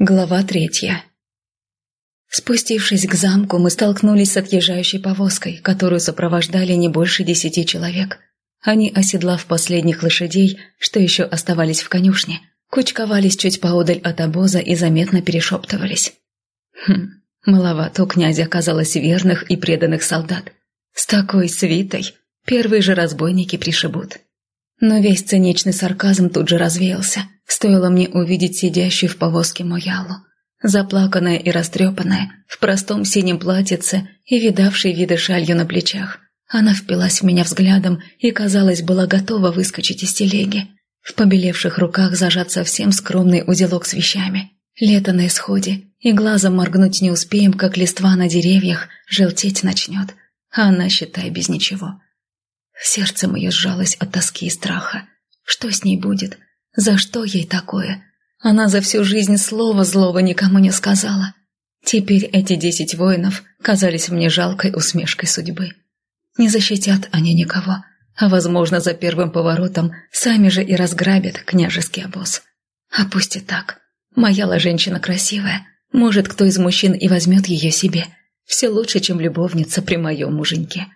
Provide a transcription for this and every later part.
Глава третья Спустившись к замку, мы столкнулись с отъезжающей повозкой, которую сопровождали не больше десяти человек. Они, оседлав последних лошадей, что еще оставались в конюшне, кучковались чуть поодаль от обоза и заметно перешептывались. Хм, маловато у князя оказалось верных и преданных солдат. С такой свитой первые же разбойники пришибут. Но весь циничный сарказм тут же развеялся – Стоило мне увидеть сидящую в повозке Моялу, заплаканная и растрепанная, в простом синем платьице и видавшей виды шалью на плечах. Она впилась в меня взглядом и, казалось, была готова выскочить из телеги. В побелевших руках зажат совсем скромный узелок с вещами. Лето на исходе, и глазом моргнуть не успеем, как листва на деревьях желтеть начнет. А она, считай, без ничего. Сердце мое сжалось от тоски и страха. Что с ней будет? За что ей такое? Она за всю жизнь слова злого никому не сказала. Теперь эти десять воинов казались мне жалкой усмешкой судьбы. Не защитят они никого, а, возможно, за первым поворотом сами же и разграбят княжеский обоз. А пусть и так. Моя женщина красивая. Может, кто из мужчин и возьмет ее себе. Все лучше, чем любовница при моем муженьке.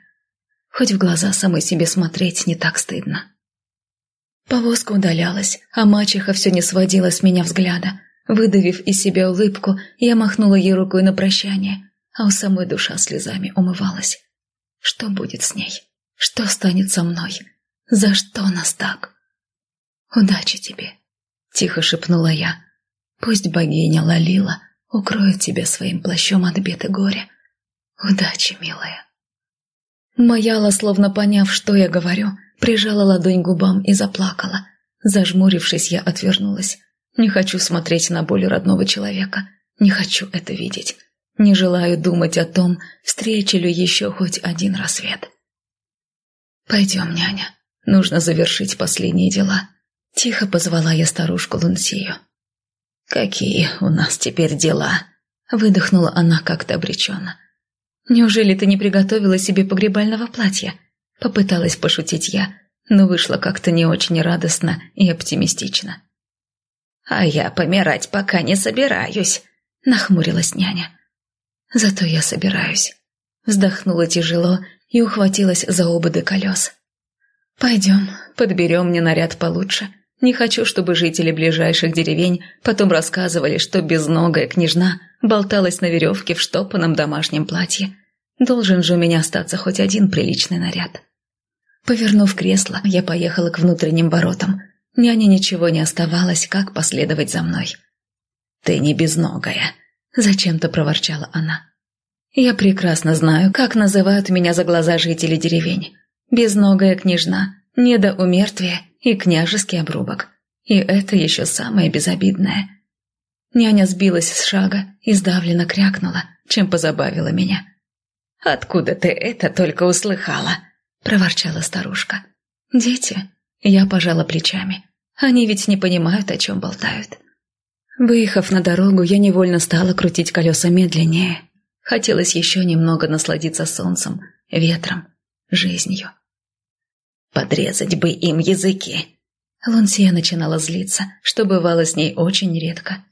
Хоть в глаза самой себе смотреть не так стыдно. Повозка удалялась, а мачеха все не сводила с меня взгляда. Выдавив из себя улыбку, я махнула ей рукой на прощание, а у самой душа слезами умывалась. Что будет с ней? Что станет со мной? За что нас так? «Удачи тебе!» — тихо шепнула я. «Пусть богиня Лалила укроет тебя своим плащом от бед и горя. Удачи, милая!» Маяла, словно поняв, что я говорю, прижала ладонь к губам и заплакала. Зажмурившись, я отвернулась. Не хочу смотреть на боль родного человека. Не хочу это видеть. Не желаю думать о том, встречу ли еще хоть один рассвет. «Пойдем, няня. Нужно завершить последние дела». Тихо позвала я старушку Лунсию. «Какие у нас теперь дела?» Выдохнула она как-то обреченно. «Неужели ты не приготовила себе погребального платья?» Попыталась пошутить я, но вышло как-то не очень радостно и оптимистично. «А я помирать пока не собираюсь», — нахмурилась няня. «Зато я собираюсь». Вздохнула тяжело и ухватилась за ободы колес. «Пойдем, подберем мне наряд получше. Не хочу, чтобы жители ближайших деревень потом рассказывали, что безногая княжна болталась на веревке в штопанном домашнем платье. Должен же у меня остаться хоть один приличный наряд». Повернув кресло, я поехала к внутренним воротам. Няне ничего не оставалось, как последовать за мной. «Ты не безногая», — зачем-то проворчала она. «Я прекрасно знаю, как называют меня за глаза жители деревень. Безногая княжна, недоумертвие и княжеский обрубок. И это еще самое безобидное». Няня сбилась с шага и сдавленно крякнула, чем позабавила меня. «Откуда ты это только услыхала?» – проворчала старушка. «Дети?» – я пожала плечами. «Они ведь не понимают, о чем болтают». Выехав на дорогу, я невольно стала крутить колеса медленнее. Хотелось еще немного насладиться солнцем, ветром, жизнью. «Подрезать бы им языки!» Лунсия начинала злиться, что бывало с ней очень редко.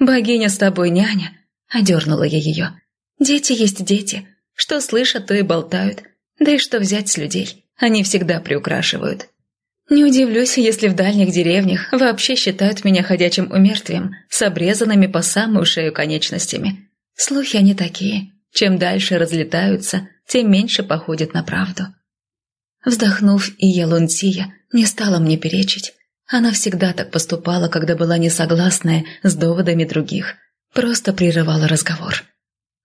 «Богиня с тобой, няня!» – одернула я ее. «Дети есть дети. Что слышат, то и болтают. Да и что взять с людей? Они всегда приукрашивают. Не удивлюсь, если в дальних деревнях вообще считают меня ходячим умертвием, с обрезанными по самую шею конечностями. Слухи они такие. Чем дальше разлетаются, тем меньше походят на правду. Вздохнув, и Елунтия не стала мне перечить. Она всегда так поступала, когда была несогласная с доводами других. Просто прерывала разговор.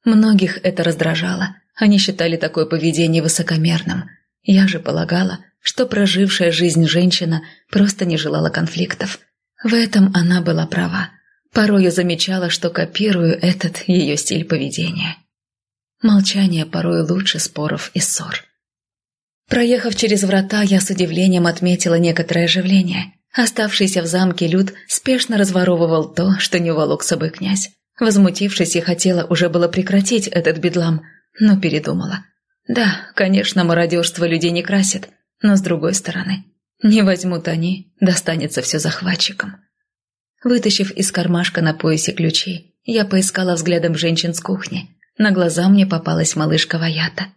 Многих это раздражало, они считали такое поведение высокомерным. Я же полагала, что прожившая жизнь женщина просто не желала конфликтов. В этом она была права. Порой я замечала, что копирую этот ее стиль поведения. Молчание порой лучше споров и ссор. Проехав через врата, я с удивлением отметила некоторое оживление. Оставшийся в замке люд спешно разворовывал то, что не уволок с собой князь. Возмутившись, я хотела уже было прекратить этот бедлам, но передумала. Да, конечно, мародерство людей не красит, но с другой стороны, не возьмут они, достанется все захватчикам. Вытащив из кармашка на поясе ключи, я поискала взглядом женщин с кухни. На глаза мне попалась малышка Ваята.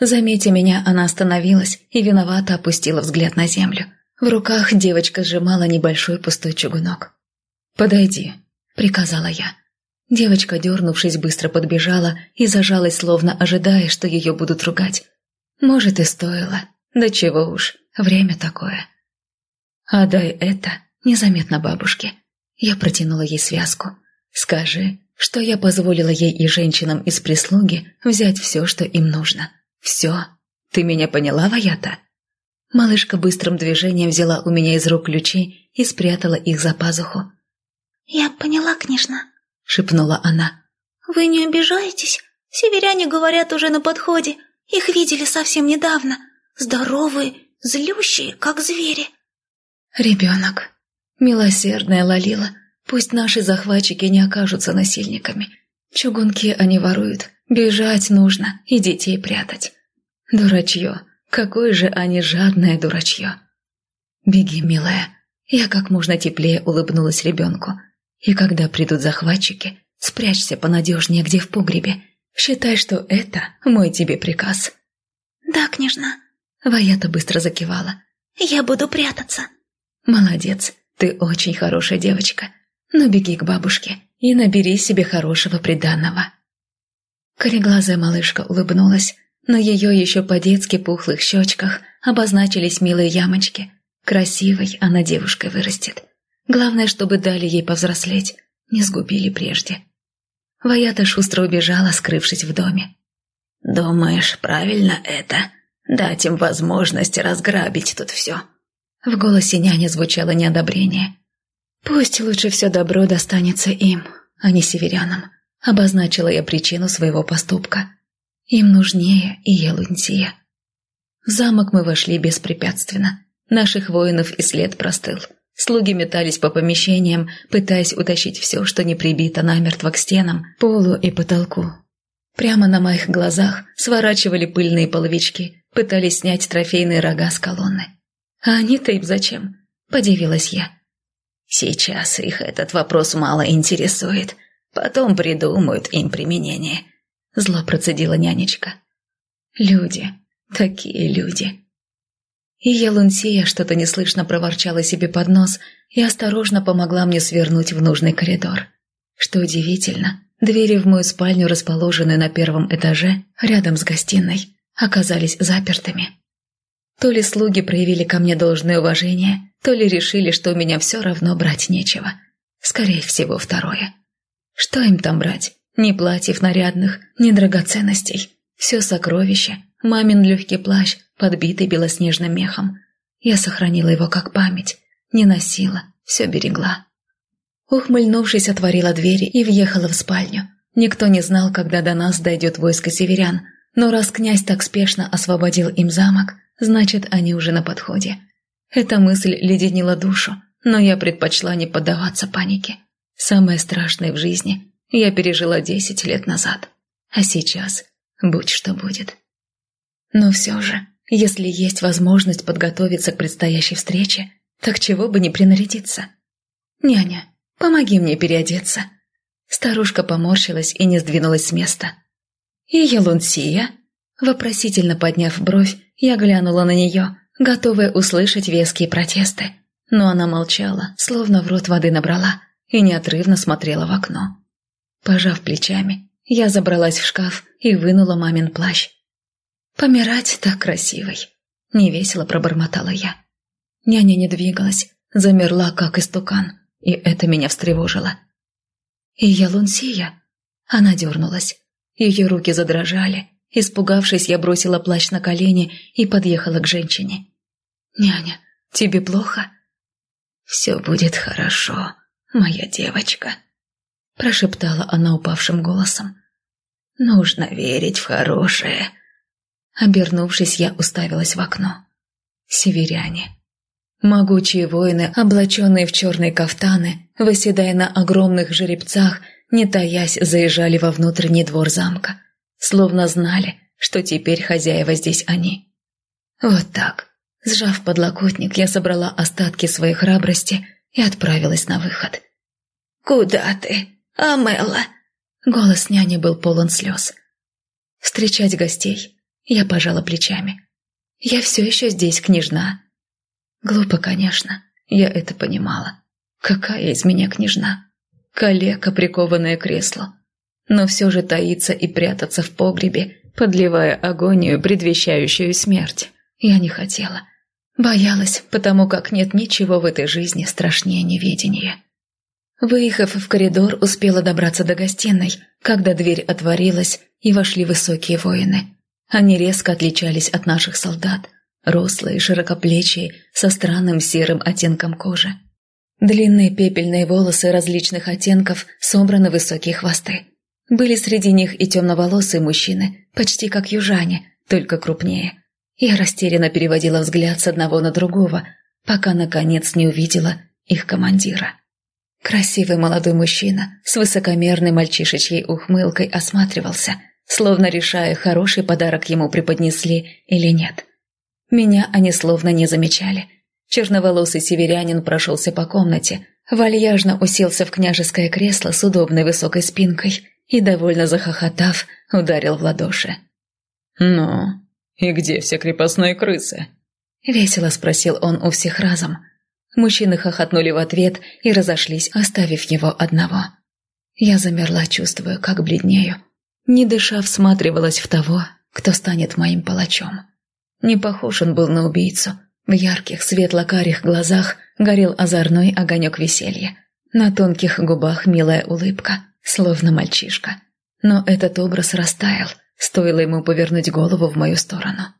Заметя меня, она остановилась и виновато опустила взгляд на землю. В руках девочка сжимала небольшой пустой чугунок. «Подойди», — приказала я. Девочка, дернувшись, быстро подбежала и зажалась, словно ожидая, что ее будут ругать. Может, и стоило. Да чего уж, время такое. «Отдай это незаметно бабушке». Я протянула ей связку. «Скажи, что я позволила ей и женщинам из прислуги взять все, что им нужно. Все. Ты меня поняла, Ваята?» Малышка быстрым движением взяла у меня из рук ключи и спрятала их за пазуху. «Я поняла, княжна», — шепнула она. «Вы не обижаетесь? Северяне говорят уже на подходе. Их видели совсем недавно. Здоровые, злющие, как звери». «Ребенок. Милосердная Лалила. Пусть наши захватчики не окажутся насильниками. Чугунки они воруют. Бежать нужно и детей прятать. Дурачье. Какое же они жадное дурачье. Беги, милая. Я как можно теплее улыбнулась ребенку. И когда придут захватчики, спрячься понадежнее где в погребе. Считай, что это мой тебе приказ. Да, княжна. Ваята быстро закивала. Я буду прятаться. Молодец, ты очень хорошая девочка. Ну беги к бабушке и набери себе хорошего приданного. Кореглазая малышка улыбнулась, на ее еще по-детски пухлых щечках обозначились милые ямочки. Красивой она девушкой вырастет. Главное, чтобы дали ей повзрослеть, не сгубили прежде. Ваята шустро убежала, скрывшись в доме. «Думаешь, правильно это? Дать им возможность разграбить тут все?» В голосе няни звучало неодобрение. «Пусть лучше все добро достанется им, а не северянам», обозначила я причину своего поступка. Им нужнее и Елунтия. В замок мы вошли беспрепятственно. Наших воинов и след простыл. Слуги метались по помещениям, пытаясь утащить все, что не прибито намертво к стенам, полу и потолку. Прямо на моих глазах сворачивали пыльные половички, пытались снять трофейные рога с колонны. «А они-то им зачем?» – подивилась я. «Сейчас их этот вопрос мало интересует. Потом придумают им применение. Зло процедила нянечка. Люди, такие люди. И Елунсия что-то неслышно проворчала себе под нос и осторожно помогла мне свернуть в нужный коридор. Что удивительно, двери в мою спальню, расположенные на первом этаже, рядом с гостиной, оказались запертыми. То ли слуги проявили ко мне должное уважение, то ли решили, что у меня все равно брать нечего. Скорее всего, второе. Что им там брать? Ни платьев нарядных, ни драгоценностей. Все сокровище, мамин легкий плащ, подбитый белоснежным мехом. Я сохранила его как память, не носила, все берегла. Ухмыльнувшись, отворила двери и въехала в спальню. Никто не знал, когда до нас дойдет войско северян, но раз князь так спешно освободил им замок, значит, они уже на подходе. Эта мысль леденила душу, но я предпочла не поддаваться панике. Самое страшное в жизни я пережила десять лет назад, а сейчас будь что будет. Но все же, если есть возможность подготовиться к предстоящей встрече, так чего бы не принарядиться? «Няня, помоги мне переодеться». Старушка поморщилась и не сдвинулась с места. «И Елунсия?» Вопросительно подняв бровь, я глянула на нее, готовая услышать веские протесты. Но она молчала, словно в рот воды набрала, и неотрывно смотрела в окно. Пожав плечами, я забралась в шкаф и вынула мамин плащ. «Помирать так красивой!» — невесело пробормотала я. Няня не двигалась, замерла, как истукан, и это меня встревожило. «И я Лунсия?» Она дернулась. Ее руки задрожали. Испугавшись, я бросила плащ на колени и подъехала к женщине. «Няня, тебе плохо?» «Все будет хорошо, моя девочка», прошептала она упавшим голосом. «Нужно верить в хорошее». Обернувшись, я уставилась в окно. Северяне. Могучие воины, облаченные в черные кафтаны, выседая на огромных жеребцах, не таясь, заезжали во внутренний двор замка. Словно знали, что теперь хозяева здесь они. Вот так. Сжав подлокотник, я собрала остатки своей храбрости и отправилась на выход – Куда ты, Амела?» Голос няни был полон слез. «Встречать гостей?» Я пожала плечами. «Я все еще здесь, княжна». Глупо, конечно, я это понимала. Какая из меня княжна? Калека, прикованная к креслу. Но все же таиться и прятаться в погребе, подливая агонию, предвещающую смерть, я не хотела. Боялась, потому как нет ничего в этой жизни страшнее неведения. Выехав в коридор, успела добраться до гостиной, когда дверь отворилась, и вошли высокие воины. Они резко отличались от наших солдат, рослые, широкоплечие, со странным серым оттенком кожи. Длинные пепельные волосы различных оттенков собраны высокие хвосты. Были среди них и темноволосые мужчины, почти как южане, только крупнее. Я растерянно переводила взгляд с одного на другого, пока, наконец, не увидела их командира. Красивый молодой мужчина с высокомерной мальчишечьей ухмылкой осматривался, словно решая, хороший подарок ему преподнесли или нет. Меня они словно не замечали. Черноволосый северянин прошелся по комнате, вальяжно уселся в княжеское кресло с удобной высокой спинкой и, довольно захохотав, ударил в ладоши. «Ну, и где все крепостные крысы?» Весело спросил он у всех разом, Мужчины хохотнули в ответ и разошлись, оставив его одного. Я замерла, чувствуя, как бледнею. Не дыша, всматривалась в того, кто станет моим палачом. Не похож он был на убийцу. В ярких, светло-карих глазах горел озорной огонек веселья. На тонких губах милая улыбка, словно мальчишка. Но этот образ растаял, стоило ему повернуть голову в мою сторону.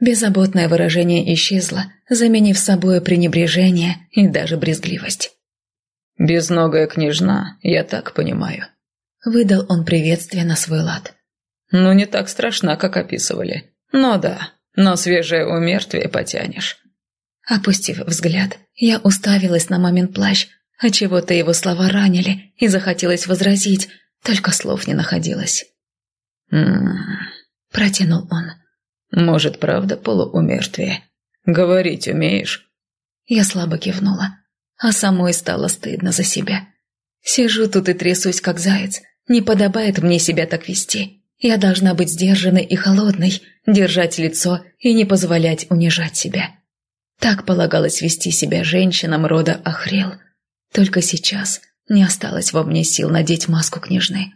Беззаботное выражение исчезло, заменив собой пренебрежение и даже брезгливость. «Безногая княжна, я так понимаю». Выдал он приветствие на свой лад. «Ну, не так страшна, как описывали. Но да, но свежее умертвие потянешь». Опустив взгляд, я уставилась на мамин плащ, а чего-то его слова ранили, и захотелось возразить, только слов не находилось. «М-м-м», протянул он. Может, правда полуумертвие? Говорить умеешь?» Я слабо кивнула, а самой стало стыдно за себя. Сижу тут и трясусь, как заяц. Не подобает мне себя так вести. Я должна быть сдержанной и холодной, держать лицо и не позволять унижать себя. Так полагалось вести себя женщинам рода Ахрел. Только сейчас не осталось во мне сил надеть маску княжны.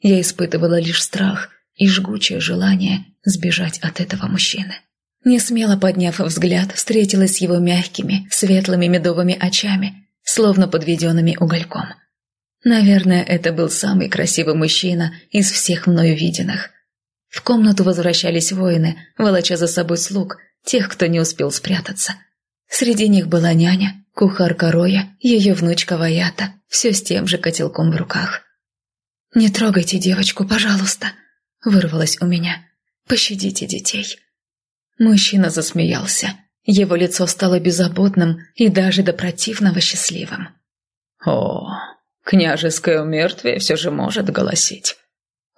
Я испытывала лишь страх и жгучее желание сбежать от этого мужчины. Не смело подняв взгляд, встретилась с его мягкими, светлыми медовыми очами, словно подведенными угольком. Наверное, это был самый красивый мужчина из всех мною виденных. В комнату возвращались воины, волоча за собой слуг, тех, кто не успел спрятаться. Среди них была няня, кухарка Роя, ее внучка Ваята, все с тем же котелком в руках. «Не трогайте девочку, пожалуйста», — вырвалось у меня. Пощадите детей». Мужчина засмеялся. Его лицо стало беззаботным и даже до противного счастливым. «О, княжеское умертвие все же может голосить».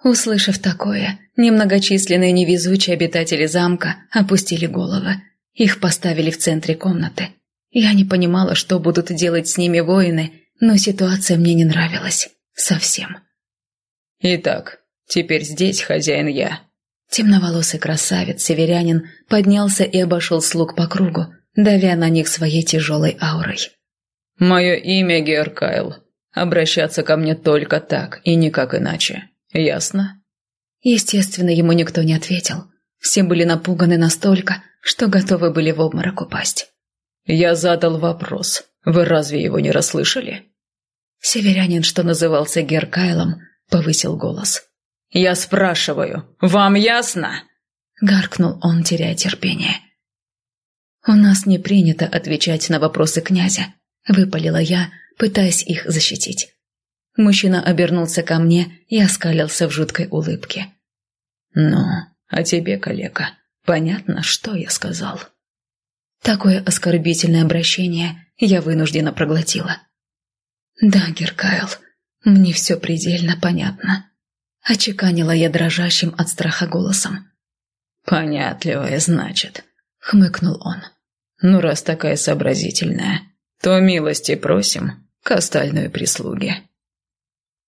Услышав такое, немногочисленные невезучие обитатели замка опустили головы. Их поставили в центре комнаты. Я не понимала, что будут делать с ними воины, но ситуация мне не нравилась. Совсем. «Итак, теперь здесь хозяин я», Темноволосый красавец, северянин, поднялся и обошел слуг по кругу, давя на них своей тяжелой аурой. «Мое имя Геркайл. Обращаться ко мне только так и никак иначе. Ясно?» Естественно, ему никто не ответил. Все были напуганы настолько, что готовы были в обморок упасть. «Я задал вопрос. Вы разве его не расслышали?» Северянин, что назывался Геркайлом, повысил голос. «Я спрашиваю, вам ясно?» Гаркнул он, теряя терпение. «У нас не принято отвечать на вопросы князя», — выпалила я, пытаясь их защитить. Мужчина обернулся ко мне и оскалился в жуткой улыбке. «Ну, а тебе, коллега, понятно, что я сказал?» Такое оскорбительное обращение я вынуждена проглотила. «Да, Геркайл, мне все предельно понятно». Очеканила я дрожащим от страха голосом. «Понятливая, значит», — хмыкнул он. «Ну, раз такая сообразительная, то милости просим к остальной прислуге».